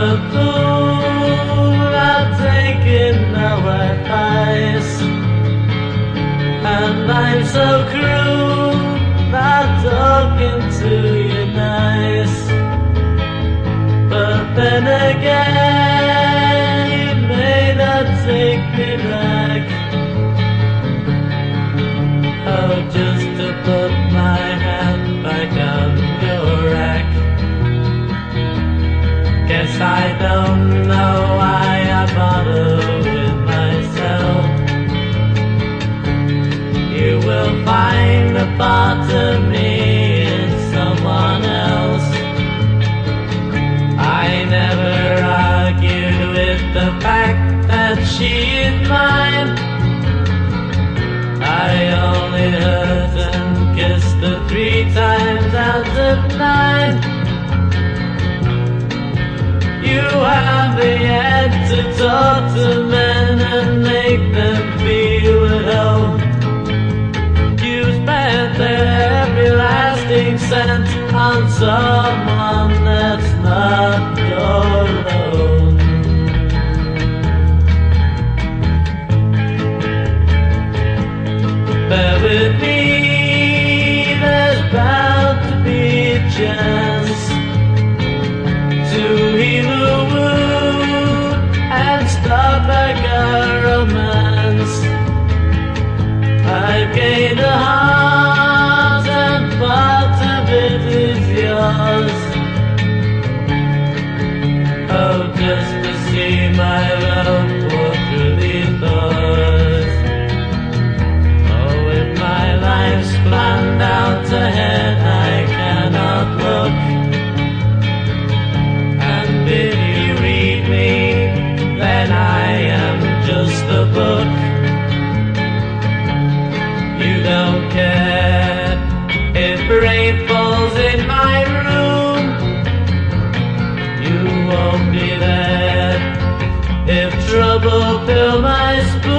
I advice. And I'm so cruel, talking to you nice. But then again. Don't know why I bother with myself. You will find of me in someone else. I never argued with the fact that she to men and make them feel at home. You spent every lasting cent on someone just to see my fill my